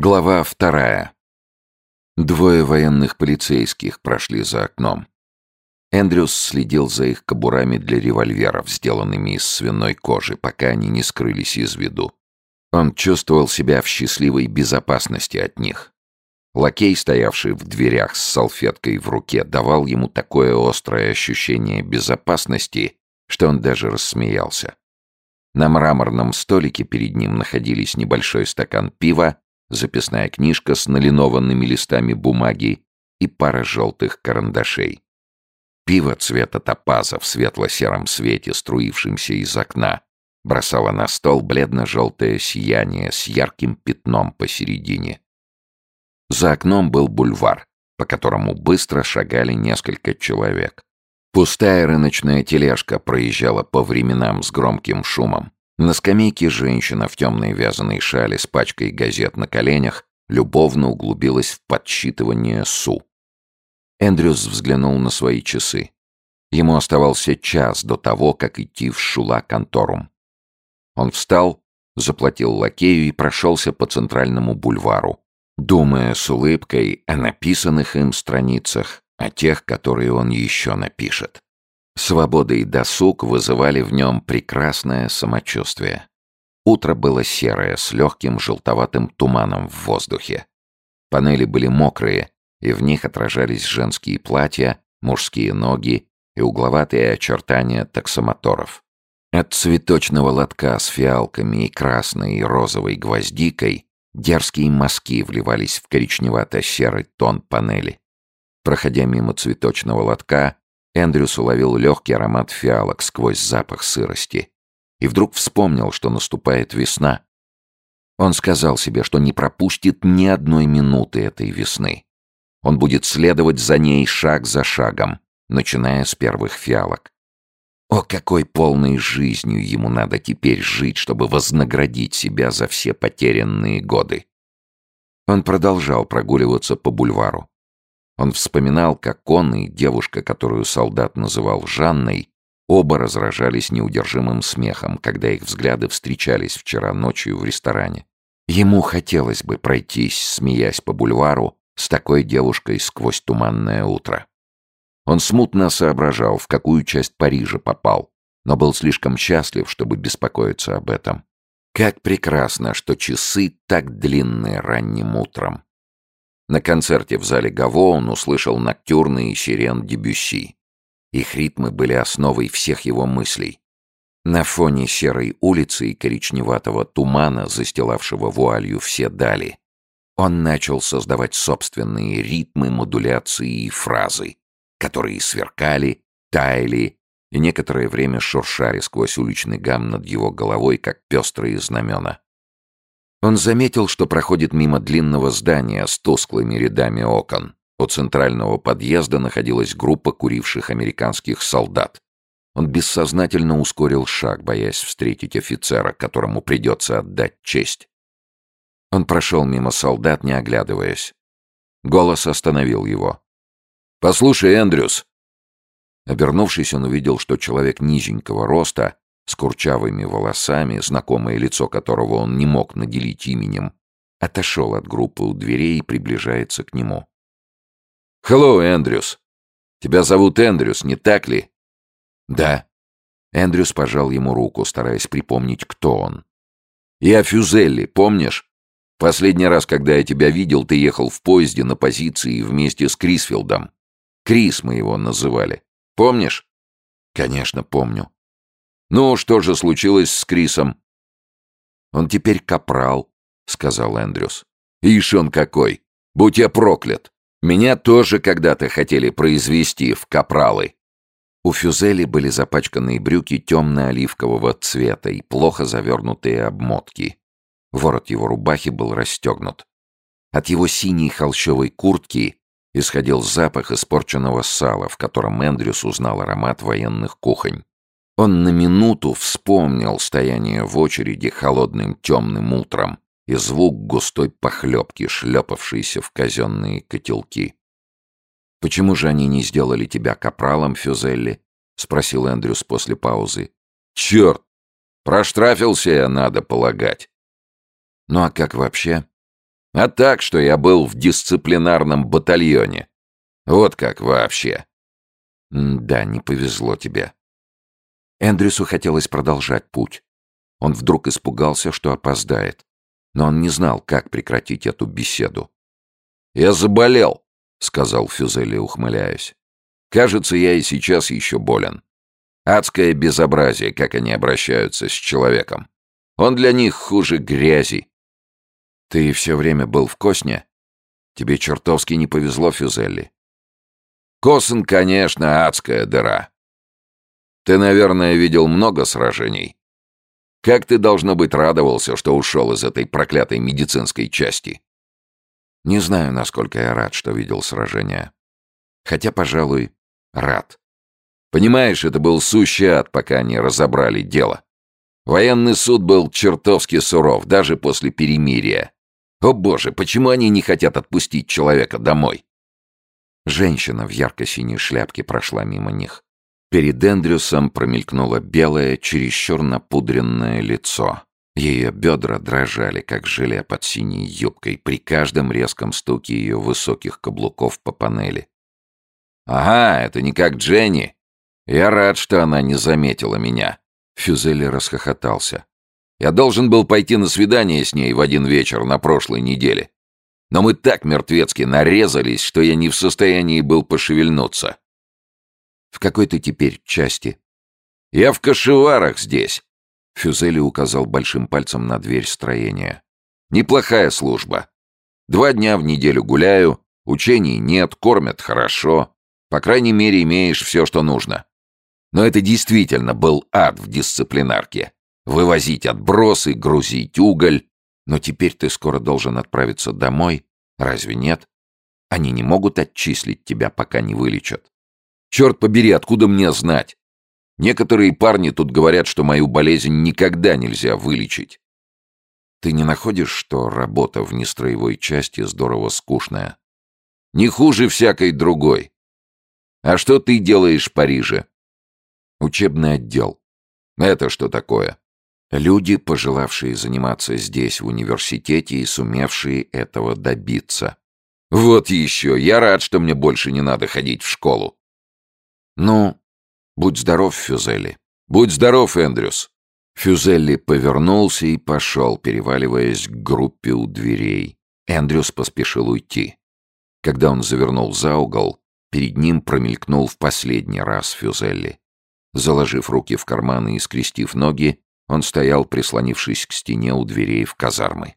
Глава вторая. Двое военных полицейских прошли за окном. Эндрюс следил за их кобурами для револьверов, сделанными из свиной кожи, пока они не скрылись из виду. Он чувствовал себя в счастливой безопасности от них. Лакей, стоявший в дверях с салфеткой в руке, давал ему такое острое ощущение безопасности, что он даже рассмеялся. На мраморном столике перед ним находились небольшой стакан пива записная книжка с налинованными листами бумаги и пара желтых карандашей. Пиво цвета топаза в светло-сером свете, струившемся из окна, бросало на стол бледно-желтое сияние с ярким пятном посередине. За окном был бульвар, по которому быстро шагали несколько человек. Пустая рыночная тележка проезжала по временам с громким шумом. На скамейке женщина в темной вязаной шале с пачкой газет на коленях любовно углубилась в подсчитывание су. Эндрюс взглянул на свои часы. Ему оставался час до того, как идти в Шула-конторум. Он встал, заплатил лакею и прошелся по центральному бульвару, думая с улыбкой о написанных им страницах, о тех, которые он еще напишет. Свобода и досуг вызывали в нем прекрасное самочувствие. Утро было серое, с легким желтоватым туманом в воздухе. Панели были мокрые, и в них отражались женские платья, мужские ноги и угловатые очертания таксомоторов. От цветочного лотка с фиалками и красной и розовой гвоздикой дерзкие мазки вливались в коричневато-серый тон панели. Проходя мимо цветочного лотка, Эндрюс уловил легкий аромат фиалок сквозь запах сырости. И вдруг вспомнил, что наступает весна. Он сказал себе, что не пропустит ни одной минуты этой весны. Он будет следовать за ней шаг за шагом, начиная с первых фиалок. О, какой полной жизнью ему надо теперь жить, чтобы вознаградить себя за все потерянные годы. Он продолжал прогуливаться по бульвару. Он вспоминал, как он и девушка, которую солдат называл Жанной, оба разражались неудержимым смехом, когда их взгляды встречались вчера ночью в ресторане. Ему хотелось бы пройтись, смеясь по бульвару, с такой девушкой сквозь туманное утро. Он смутно соображал, в какую часть Парижа попал, но был слишком счастлив, чтобы беспокоиться об этом. Как прекрасно, что часы так длинные ранним утром. На концерте в зале Гаво он услышал ноктюрны и сирен Дебюсси. Их ритмы были основой всех его мыслей. На фоне серой улицы и коричневатого тумана, застилавшего вуалью все дали, он начал создавать собственные ритмы, модуляции и фразы, которые сверкали, таяли и некоторое время шуршали сквозь уличный гам над его головой, как пестрые знамена. Он заметил, что проходит мимо длинного здания с тусклыми рядами окон. У центрального подъезда находилась группа куривших американских солдат. Он бессознательно ускорил шаг, боясь встретить офицера, которому придется отдать честь. Он прошел мимо солдат, не оглядываясь. Голос остановил его. «Послушай, Эндрюс!» Обернувшись, он увидел, что человек низенького роста с курчавыми волосами, знакомое лицо которого он не мог наделить именем, отошел от группы у дверей и приближается к нему. «Хеллоу, Эндрюс! Тебя зовут Эндрюс, не так ли?» «Да». Эндрюс пожал ему руку, стараясь припомнить, кто он. «Я Фюзелли, помнишь? Последний раз, когда я тебя видел, ты ехал в поезде на позиции вместе с Крисфилдом. Крис мы его называли. Помнишь?» «Конечно, помню. «Ну, что же случилось с Крисом?» «Он теперь капрал», — сказал Эндрюс. «Ишь он какой! Будь я проклят! Меня тоже когда-то хотели произвести в капралы». У Фюзели были запачканные брюки темно-оливкового цвета и плохо завернутые обмотки. Ворот его рубахи был расстегнут. От его синей холщовой куртки исходил запах испорченного сала, в котором Эндрюс узнал аромат военных кухонь. Он на минуту вспомнил стояние в очереди холодным темным утром и звук густой похлебки, шлепавшейся в казенные котелки. «Почему же они не сделали тебя капралом, Фюзелли?» — спросил Эндрюс после паузы. «Черт! Проштрафился я, надо полагать». «Ну а как вообще?» А так, что я был в дисциплинарном батальоне. Вот как вообще. да, не повезло тебе. Эндрюсу хотелось продолжать путь. Он вдруг испугался, что опоздает. Но он не знал, как прекратить эту беседу. «Я заболел», — сказал Фюзели, ухмыляясь. «Кажется, я и сейчас еще болен. Адское безобразие, как они обращаются с человеком. Он для них хуже грязи». «Ты все время был в Косне? Тебе чертовски не повезло, Фюзелли». «Косен, конечно, адская дыра. Ты, наверное, видел много сражений. Как ты, должно быть, радовался, что ушел из этой проклятой медицинской части?» Не знаю, насколько я рад, что видел сражение. Хотя, пожалуй, рад. Понимаешь, это был сущий ад, пока они разобрали дело. Военный суд был чертовски суров, даже после перемирия. О боже, почему они не хотят отпустить человека домой? Женщина в ярко-синей шляпке прошла мимо них. Перед Эндрюсом промелькнуло белое, чересчур напудренное лицо. Ее бедра дрожали, как желе под синей юбкой, при каждом резком стуке ее высоких каблуков по панели. «Ага, это не как Дженни. Я рад, что она не заметила меня». Фюзели расхохотался. «Я должен был пойти на свидание с ней в один вечер на прошлой неделе. Но мы так мертвецки нарезались, что я не в состоянии был пошевельнуться. В какой ты теперь части? Я в Кашеварах здесь. Фюзели указал большим пальцем на дверь строения. Неплохая служба. Два дня в неделю гуляю, учений нет, кормят хорошо. По крайней мере, имеешь все, что нужно. Но это действительно был ад в дисциплинарке. Вывозить отбросы, грузить уголь. Но теперь ты скоро должен отправиться домой. Разве нет? Они не могут отчислить тебя, пока не вылечат. Черт побери, откуда мне знать? Некоторые парни тут говорят, что мою болезнь никогда нельзя вылечить. Ты не находишь, что работа в нестроевой части здорово скучная? Не хуже всякой другой. А что ты делаешь в Париже? Учебный отдел. Это что такое? Люди, пожелавшие заниматься здесь, в университете, и сумевшие этого добиться. Вот еще, я рад, что мне больше не надо ходить в школу. «Ну, будь здоров, Фюзелли». «Будь здоров, Эндрюс». Фюзелли повернулся и пошел, переваливаясь к группе у дверей. Эндрюс поспешил уйти. Когда он завернул за угол, перед ним промелькнул в последний раз Фюзелли. Заложив руки в карманы и скрестив ноги, он стоял, прислонившись к стене у дверей в казармы.